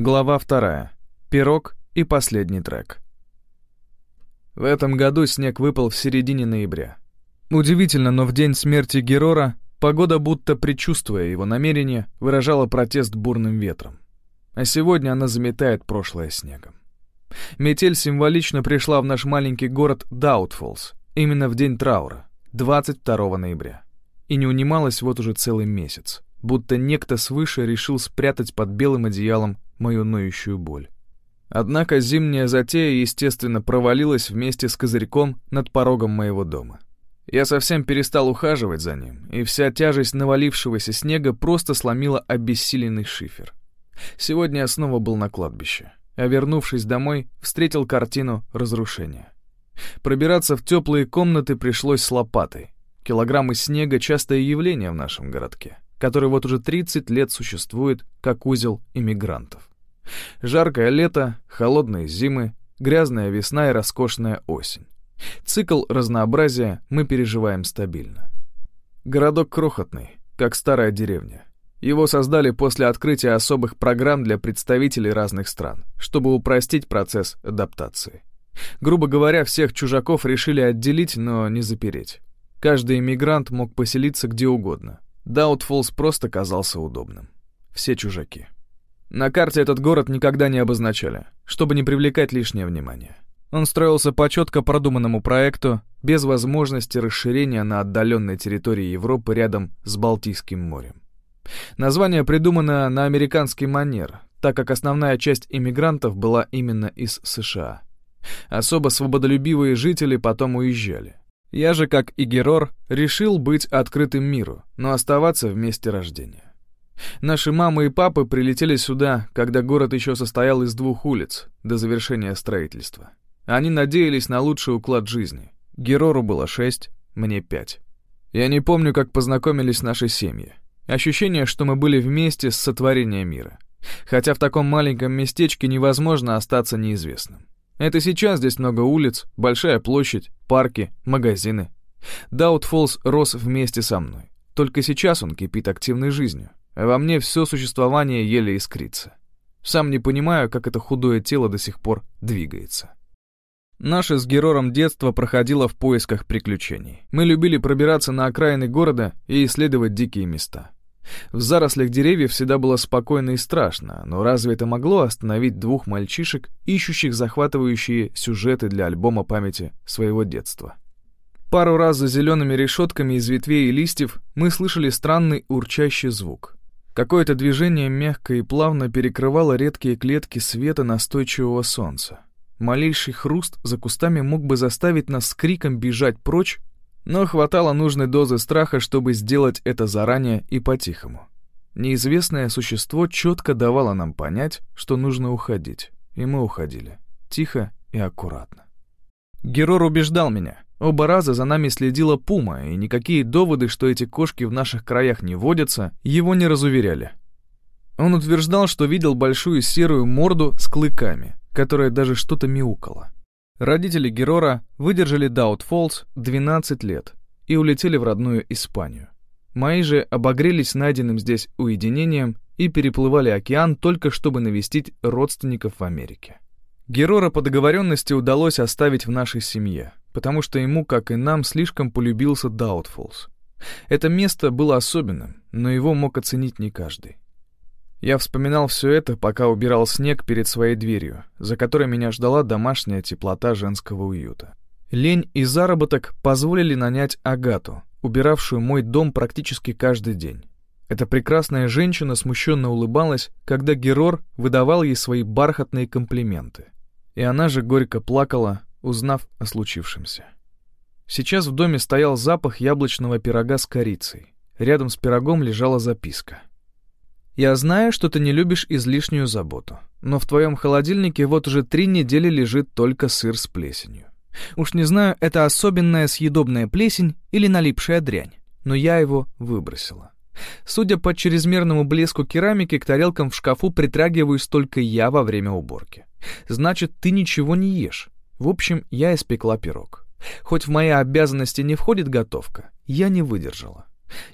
Глава вторая. Пирог и последний трек. В этом году снег выпал в середине ноября. Удивительно, но в день смерти Герора погода, будто предчувствуя его намерение, выражала протест бурным ветром. А сегодня она заметает прошлое снегом. Метель символично пришла в наш маленький город Даутфолс именно в день траура, 22 ноября. И не унималась вот уже целый месяц, будто некто свыше решил спрятать под белым одеялом мою ноющую боль. Однако зимняя затея, естественно, провалилась вместе с козырьком над порогом моего дома. Я совсем перестал ухаживать за ним, и вся тяжесть навалившегося снега просто сломила обессиленный шифер. Сегодня я снова был на кладбище, а вернувшись домой, встретил картину разрушения. Пробираться в теплые комнаты пришлось с лопатой. Килограммы снега — частое явление в нашем городке, который вот уже 30 лет существует как узел иммигрантов. Жаркое лето, холодные зимы, грязная весна и роскошная осень. Цикл разнообразия мы переживаем стабильно. Городок крохотный, как старая деревня. Его создали после открытия особых программ для представителей разных стран, чтобы упростить процесс адаптации. Грубо говоря, всех чужаков решили отделить, но не запереть. Каждый иммигрант мог поселиться где угодно. Даутфолс просто казался удобным. Все чужаки. На карте этот город никогда не обозначали, чтобы не привлекать лишнее внимание. Он строился по четко продуманному проекту, без возможности расширения на отдаленной территории Европы рядом с Балтийским морем. Название придумано на американский манер, так как основная часть иммигрантов была именно из США. Особо свободолюбивые жители потом уезжали. Я же, как и Герор, решил быть открытым миру, но оставаться в месте рождения. Наши мамы и папы прилетели сюда, когда город еще состоял из двух улиц до завершения строительства. Они надеялись на лучший уклад жизни. Герору было шесть, мне пять. Я не помню, как познакомились наши семьи. Ощущение, что мы были вместе с сотворением мира. Хотя в таком маленьком местечке невозможно остаться неизвестным. Это сейчас здесь много улиц, большая площадь, парки, магазины. Даутфолс рос вместе со мной. Только сейчас он кипит активной жизнью во мне все существование еле искрится. Сам не понимаю, как это худое тело до сих пор двигается. Наше с Герором детство проходило в поисках приключений. Мы любили пробираться на окраины города и исследовать дикие места. В зарослях деревьев всегда было спокойно и страшно, но разве это могло остановить двух мальчишек, ищущих захватывающие сюжеты для альбома памяти своего детства? Пару раз за зелеными решетками из ветвей и листьев мы слышали странный урчащий звук. Какое-то движение мягко и плавно перекрывало редкие клетки света настойчивого солнца. Малейший хруст за кустами мог бы заставить нас с криком бежать прочь, но хватало нужной дозы страха, чтобы сделать это заранее и по-тихому. Неизвестное существо четко давало нам понять, что нужно уходить, и мы уходили, тихо и аккуратно. Герор убеждал меня. Оба раза за нами следила пума, и никакие доводы, что эти кошки в наших краях не водятся, его не разуверяли. Он утверждал, что видел большую серую морду с клыками, которая даже что-то мяукала. Родители Герора выдержали Даут-Фоллс 12 лет и улетели в родную Испанию. Мои же обогрелись найденным здесь уединением и переплывали океан только чтобы навестить родственников в Америке. Герора по договоренности удалось оставить в нашей семье, потому что ему, как и нам, слишком полюбился Даутфолс. Это место было особенным, но его мог оценить не каждый. Я вспоминал все это, пока убирал снег перед своей дверью, за которой меня ждала домашняя теплота женского уюта. Лень и заработок позволили нанять Агату, убиравшую мой дом практически каждый день. Эта прекрасная женщина смущенно улыбалась, когда Герор выдавал ей свои бархатные комплименты и она же горько плакала, узнав о случившемся. Сейчас в доме стоял запах яблочного пирога с корицей. Рядом с пирогом лежала записка. «Я знаю, что ты не любишь излишнюю заботу, но в твоем холодильнике вот уже три недели лежит только сыр с плесенью. Уж не знаю, это особенная съедобная плесень или налипшая дрянь, но я его выбросила. Судя по чрезмерному блеску керамики, к тарелкам в шкафу притрагиваюсь только я во время уборки. Значит, ты ничего не ешь. В общем, я испекла пирог. Хоть в мои обязанности не входит готовка, я не выдержала.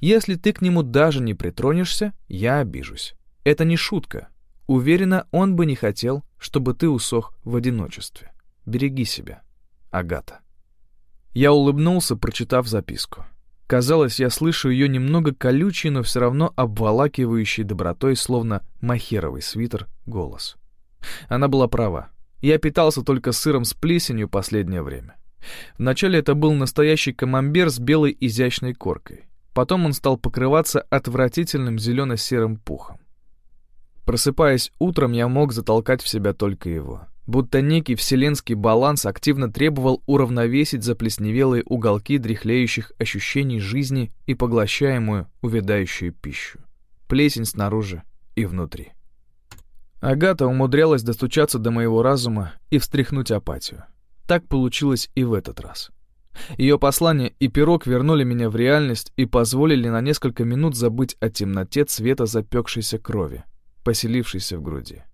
Если ты к нему даже не притронешься, я обижусь. Это не шутка. Уверена, он бы не хотел, чтобы ты усох в одиночестве. Береги себя, Агата. Я улыбнулся, прочитав записку. Казалось, я слышу ее немного колючий, но все равно обволакивающий добротой, словно махеровый свитер, голос. Она была права. Я питался только сыром с плесенью последнее время. Вначале это был настоящий камамбер с белой изящной коркой. Потом он стал покрываться отвратительным зелено-серым пухом. Просыпаясь утром, я мог затолкать в себя только его. Будто некий вселенский баланс активно требовал уравновесить заплесневелые уголки дряхлеющих ощущений жизни и поглощаемую, увядающую пищу. Плесень снаружи и внутри. Агата умудрялась достучаться до моего разума и встряхнуть апатию. Так получилось и в этот раз. Ее послание и пирог вернули меня в реальность и позволили на несколько минут забыть о темноте цвета запекшейся крови, поселившейся в груди.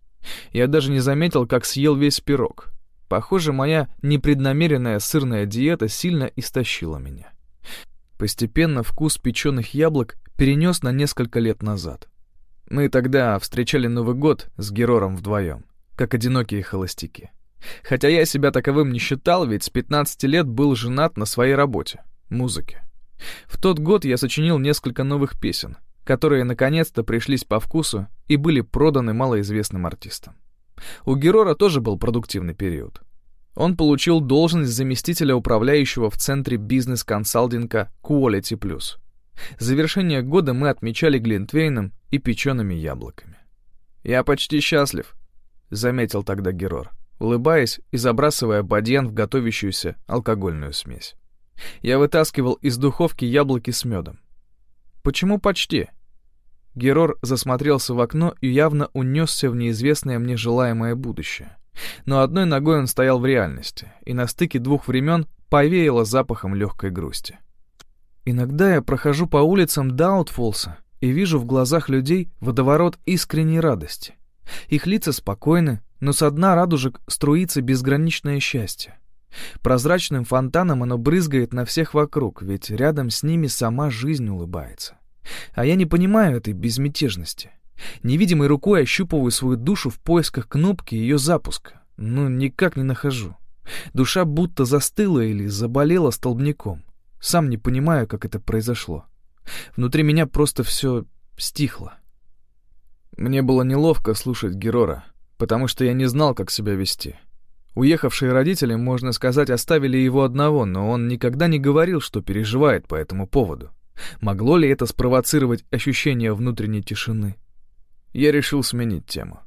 Я даже не заметил, как съел весь пирог. Похоже, моя непреднамеренная сырная диета сильно истощила меня. Постепенно вкус печеных яблок перенес на несколько лет назад. Мы тогда встречали Новый год с Герором вдвоем, как одинокие холостяки. Хотя я себя таковым не считал, ведь с 15 лет был женат на своей работе — музыке. В тот год я сочинил несколько новых песен, которые наконец-то пришлись по вкусу и были проданы малоизвестным артистам. У Герора тоже был продуктивный период. Он получил должность заместителя управляющего в центре бизнес-консалтинга Quality Plus. Завершение года мы отмечали Глинтвейном и печеными яблоками. «Я почти счастлив», — заметил тогда Герор, улыбаясь и забрасывая бадьян в готовящуюся алкогольную смесь. Я вытаскивал из духовки яблоки с медом. «Почему почти?» Герор засмотрелся в окно и явно унесся в неизвестное мне желаемое будущее. Но одной ногой он стоял в реальности, и на стыке двух времен повеяло запахом легкой грусти. Иногда я прохожу по улицам Даутфолса и вижу в глазах людей водоворот искренней радости. Их лица спокойны, но со дна радужек струится безграничное счастье. Прозрачным фонтаном оно брызгает на всех вокруг, ведь рядом с ними сама жизнь улыбается. А я не понимаю этой безмятежности. Невидимой рукой ощупываю свою душу в поисках кнопки ее запуска, но никак не нахожу. Душа будто застыла или заболела столбняком. Сам не понимаю, как это произошло. Внутри меня просто все стихло. Мне было неловко слушать Герора, потому что я не знал, как себя вести. Уехавшие родители, можно сказать, оставили его одного, но он никогда не говорил, что переживает по этому поводу. Могло ли это спровоцировать ощущение внутренней тишины? Я решил сменить тему.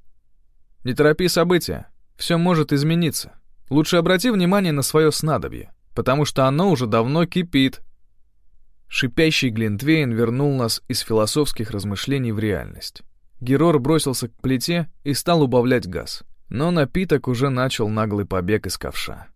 «Не торопи события. Все может измениться. Лучше обрати внимание на свое снадобье потому что оно уже давно кипит. Шипящий Глинтвейн вернул нас из философских размышлений в реальность. Герор бросился к плите и стал убавлять газ, но напиток уже начал наглый побег из ковша.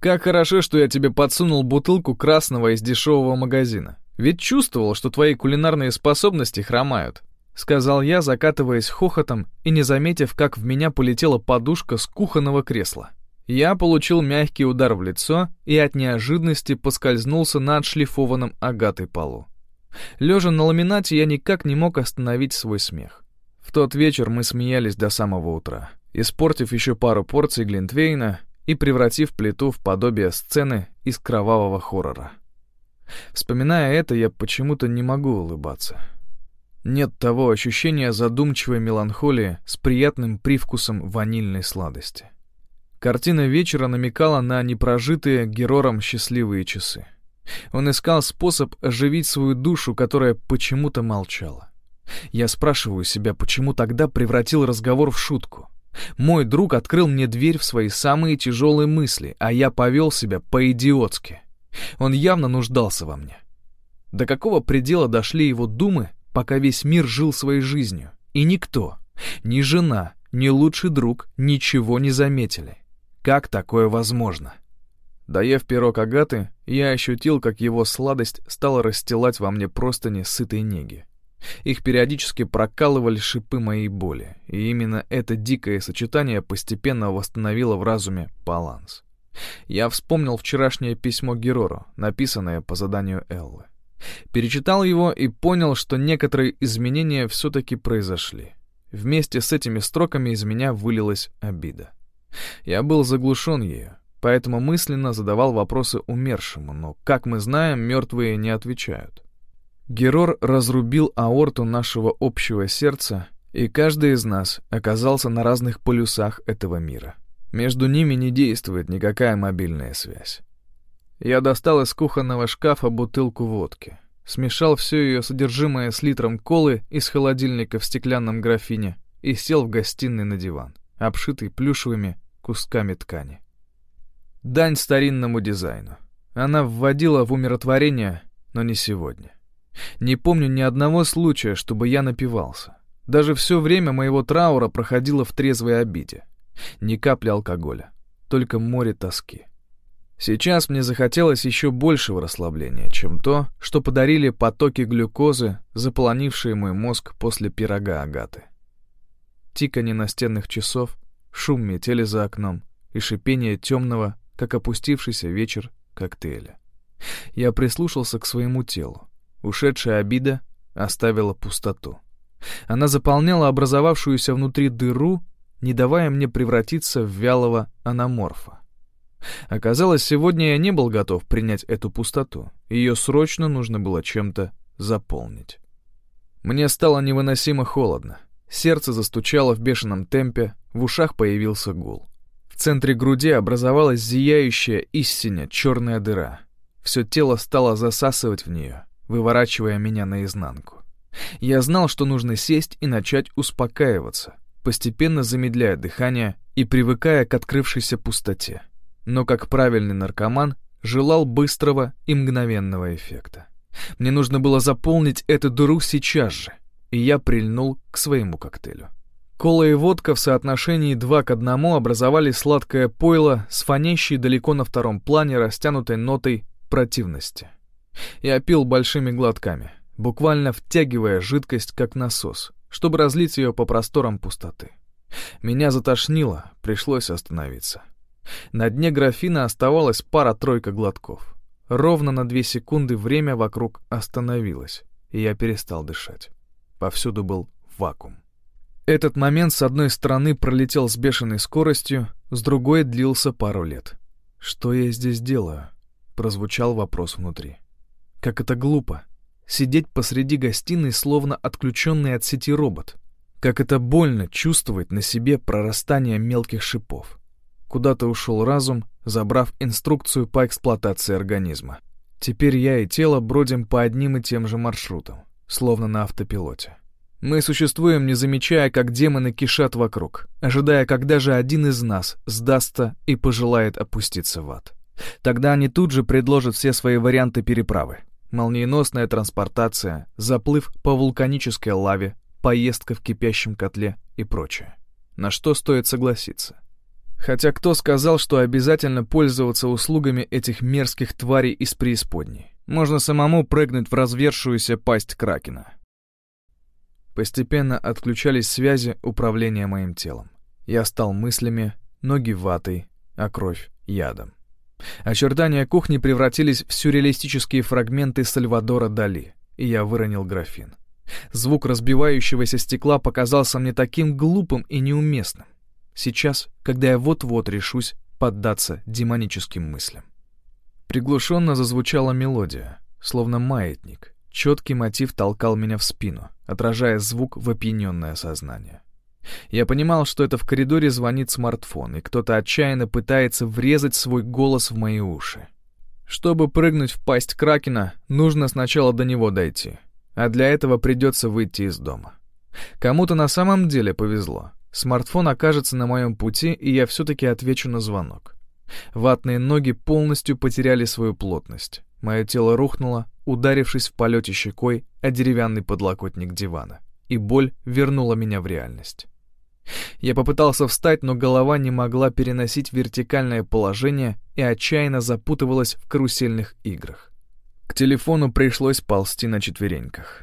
«Как хорошо, что я тебе подсунул бутылку красного из дешевого магазина. Ведь чувствовал, что твои кулинарные способности хромают», — сказал я, закатываясь хохотом и не заметив, как в меня полетела подушка с кухонного кресла. Я получил мягкий удар в лицо и от неожиданности поскользнулся на отшлифованном агатой полу. Лежа на ламинате, я никак не мог остановить свой смех. В тот вечер мы смеялись до самого утра, испортив еще пару порций Глинтвейна и превратив плиту в подобие сцены из кровавого хоррора. Вспоминая это, я почему-то не могу улыбаться. Нет того ощущения задумчивой меланхолии с приятным привкусом ванильной сладости. Картина вечера намекала на непрожитые Герором счастливые часы. Он искал способ оживить свою душу, которая почему-то молчала. Я спрашиваю себя, почему тогда превратил разговор в шутку. Мой друг открыл мне дверь в свои самые тяжелые мысли, а я повел себя по-идиотски. Он явно нуждался во мне. До какого предела дошли его думы, пока весь мир жил своей жизнью, и никто, ни жена, ни лучший друг ничего не заметили. Как такое возможно? Доев пирог Агаты, я ощутил, как его сладость стала расстилать во мне простыни сытой неги. Их периодически прокалывали шипы моей боли, и именно это дикое сочетание постепенно восстановило в разуме баланс. Я вспомнил вчерашнее письмо Герору, написанное по заданию Эллы. Перечитал его и понял, что некоторые изменения все-таки произошли. Вместе с этими строками из меня вылилась обида. Я был заглушен ею, поэтому мысленно задавал вопросы умершему, но, как мы знаем, мертвые не отвечают. Герор разрубил аорту нашего общего сердца, и каждый из нас оказался на разных полюсах этого мира. Между ними не действует никакая мобильная связь. Я достал из кухонного шкафа бутылку водки, смешал все ее содержимое с литром колы из холодильника в стеклянном графине и сел в гостиной на диван, обшитый плюшевыми кусками ткани. Дань старинному дизайну. Она вводила в умиротворение, но не сегодня. Не помню ни одного случая, чтобы я напивался. Даже все время моего траура проходило в трезвой обиде. Ни капли алкоголя, только море тоски. Сейчас мне захотелось еще большего расслабления, чем то, что подарили потоки глюкозы, заполонившие мой мозг после пирога Агаты. Тиканье настенных часов, шум метели за окном и шипение темного, как опустившийся вечер, коктейля. Я прислушался к своему телу. Ушедшая обида оставила пустоту. Она заполняла образовавшуюся внутри дыру, не давая мне превратиться в вялого аноморфа. Оказалось, сегодня я не был готов принять эту пустоту. Ее срочно нужно было чем-то заполнить. Мне стало невыносимо холодно. Сердце застучало в бешеном темпе, в ушах появился гул. В центре груди образовалась зияющая истиня черная дыра. Все тело стало засасывать в нее, выворачивая меня наизнанку. Я знал, что нужно сесть и начать успокаиваться, постепенно замедляя дыхание и привыкая к открывшейся пустоте но как правильный наркоман желал быстрого и мгновенного эффекта. Мне нужно было заполнить эту дыру сейчас же, и я прильнул к своему коктейлю. Кола и водка в соотношении два к одному образовали сладкое пойло с фонящей далеко на втором плане растянутой нотой противности. Я пил большими глотками, буквально втягивая жидкость как насос, чтобы разлить ее по просторам пустоты. Меня затошнило, пришлось остановиться. На дне графина оставалась пара-тройка глотков. Ровно на две секунды время вокруг остановилось, и я перестал дышать. Повсюду был вакуум. Этот момент с одной стороны пролетел с бешеной скоростью, с другой длился пару лет. «Что я здесь делаю?» — прозвучал вопрос внутри. «Как это глупо! Сидеть посреди гостиной, словно отключенный от сети робот. Как это больно чувствовать на себе прорастание мелких шипов. Куда-то ушел разум, забрав инструкцию по эксплуатации организма. Теперь я и тело бродим по одним и тем же маршрутам, словно на автопилоте. Мы существуем, не замечая, как демоны кишат вокруг, ожидая, когда же один из нас сдастся и пожелает опуститься в ад. Тогда они тут же предложат все свои варианты переправы. Молниеносная транспортация, заплыв по вулканической лаве, поездка в кипящем котле и прочее. На что стоит согласиться? Хотя кто сказал, что обязательно пользоваться услугами этих мерзких тварей из преисподней? Можно самому прыгнуть в развершуюся пасть Кракена. Постепенно отключались связи управления моим телом. Я стал мыслями, ноги ватой, а кровь — ядом. Очертания кухни превратились в сюрреалистические фрагменты Сальвадора Дали, и я выронил графин. Звук разбивающегося стекла показался мне таким глупым и неуместным. Сейчас, когда я вот-вот решусь поддаться демоническим мыслям. Приглушенно зазвучала мелодия, словно маятник. Четкий мотив толкал меня в спину, отражая звук в опьяненное сознание. Я понимал, что это в коридоре звонит смартфон, и кто-то отчаянно пытается врезать свой голос в мои уши. Чтобы прыгнуть в пасть Кракена, нужно сначала до него дойти, а для этого придется выйти из дома. Кому-то на самом деле повезло. Смартфон окажется на моем пути, и я все-таки отвечу на звонок. Ватные ноги полностью потеряли свою плотность. Мое тело рухнуло, ударившись в полете щекой о деревянный подлокотник дивана, и боль вернула меня в реальность. Я попытался встать, но голова не могла переносить вертикальное положение и отчаянно запутывалась в карусельных играх. К телефону пришлось ползти на четвереньках.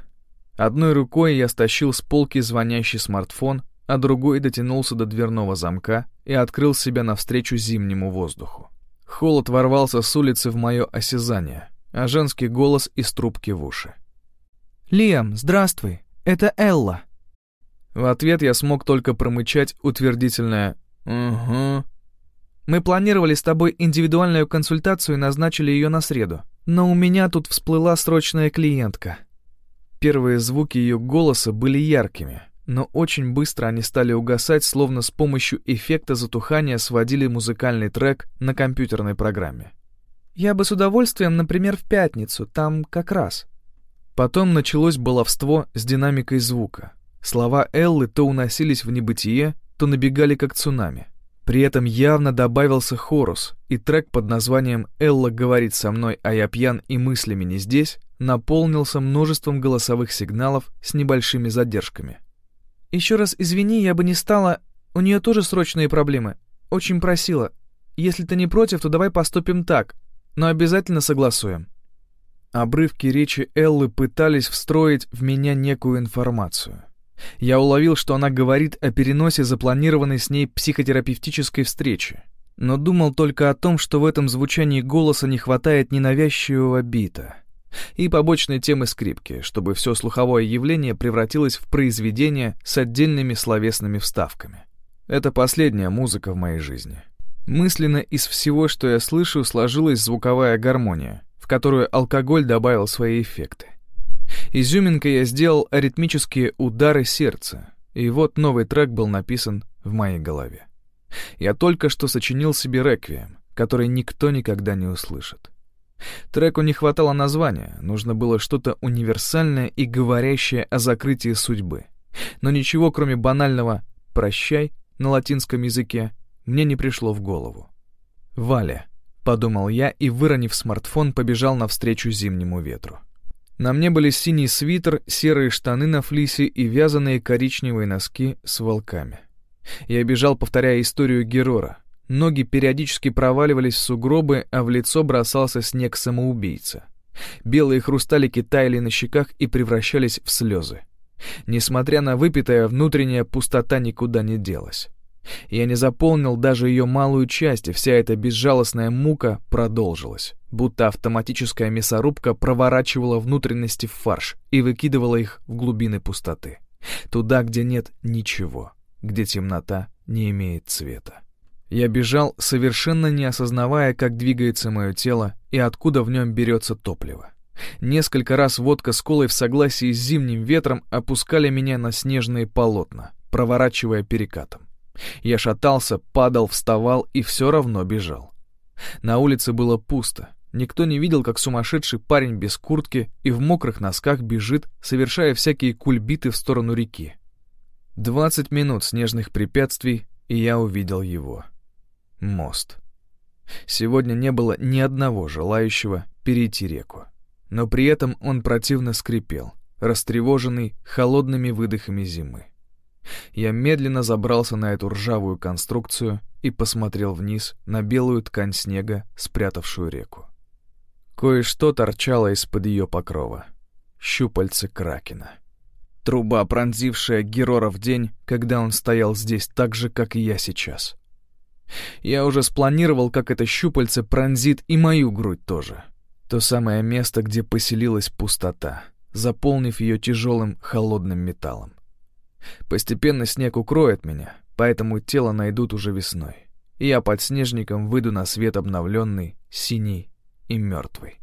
Одной рукой я стащил с полки звонящий смартфон, а другой дотянулся до дверного замка и открыл себя навстречу зимнему воздуху. Холод ворвался с улицы в мое осязание, а женский голос из трубки в уши. «Лиам, здравствуй, это Элла». В ответ я смог только промычать утвердительное «Угу». «Мы планировали с тобой индивидуальную консультацию и назначили ее на среду. Но у меня тут всплыла срочная клиентка». Первые звуки ее голоса были яркими, но очень быстро они стали угасать, словно с помощью эффекта затухания сводили музыкальный трек на компьютерной программе. «Я бы с удовольствием, например, в пятницу, там как раз». Потом началось баловство с динамикой звука. Слова Эллы то уносились в небытие, то набегали как цунами. При этом явно добавился хорус, и трек под названием «Элла говорит со мной, а я пьян и мыслями не здесь» наполнился множеством голосовых сигналов с небольшими задержками. «Еще раз извини, я бы не стала... У нее тоже срочные проблемы. Очень просила. Если ты не против, то давай поступим так, но обязательно согласуем». Обрывки речи Эллы пытались встроить в меня некую информацию. Я уловил, что она говорит о переносе запланированной с ней психотерапевтической встречи, но думал только о том, что в этом звучании голоса не хватает ненавязчивого бита и побочной темы скрипки, чтобы все слуховое явление превратилось в произведение с отдельными словесными вставками. Это последняя музыка в моей жизни. Мысленно из всего, что я слышу, сложилась звуковая гармония, в которую алкоголь добавил свои эффекты. Изюминкой я сделал аритмические удары сердца, и вот новый трек был написан в моей голове. Я только что сочинил себе реквием, который никто никогда не услышит. Треку не хватало названия, нужно было что-то универсальное и говорящее о закрытии судьбы. Но ничего, кроме банального «прощай» на латинском языке, мне не пришло в голову. «Валя», — подумал я и, выронив смартфон, побежал навстречу зимнему ветру. На мне были синий свитер, серые штаны на флисе и вязаные коричневые носки с волками. Я бежал, повторяя историю Герора. Ноги периодически проваливались в сугробы, а в лицо бросался снег самоубийца. Белые хрусталики таяли на щеках и превращались в слезы. Несмотря на выпитое, внутренняя пустота никуда не делась. Я не заполнил даже ее малую часть, и вся эта безжалостная мука продолжилась, будто автоматическая мясорубка проворачивала внутренности в фарш и выкидывала их в глубины пустоты. Туда, где нет ничего, где темнота не имеет цвета. Я бежал, совершенно не осознавая, как двигается мое тело и откуда в нем берется топливо. Несколько раз водка с колой в согласии с зимним ветром опускали меня на снежные полотна, проворачивая перекатом. Я шатался, падал, вставал и все равно бежал. На улице было пусто. Никто не видел, как сумасшедший парень без куртки и в мокрых носках бежит, совершая всякие кульбиты в сторону реки. Двадцать минут снежных препятствий, и я увидел его. Мост. Сегодня не было ни одного желающего перейти реку. Но при этом он противно скрипел, растревоженный холодными выдохами зимы. Я медленно забрался на эту ржавую конструкцию и посмотрел вниз на белую ткань снега, спрятавшую реку. Кое-что торчало из-под ее покрова. Щупальце кракена. Труба, пронзившая Герора в день, когда он стоял здесь так же, как и я сейчас. Я уже спланировал, как это щупальце пронзит и мою грудь тоже. То самое место, где поселилась пустота, заполнив ее тяжелым холодным металлом. Постепенно снег укроет меня, поэтому тело найдут уже весной. И я под снежником выйду на свет обновленный, синий и мертвый.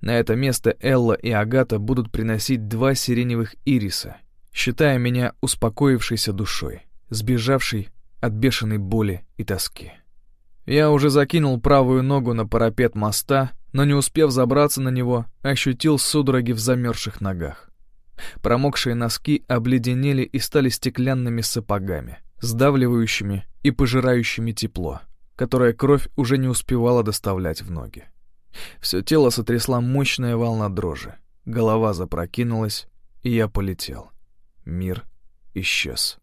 На это место Элла и Агата будут приносить два сиреневых ириса, считая меня успокоившейся душой, сбежавшей от бешеной боли и тоски. Я уже закинул правую ногу на парапет моста, но не успев забраться на него, ощутил судороги в замерзших ногах. Промокшие носки обледенели и стали стеклянными сапогами, сдавливающими и пожирающими тепло, которое кровь уже не успевала доставлять в ноги. Все тело сотрясла мощная волна дрожи, голова запрокинулась, и я полетел. Мир исчез.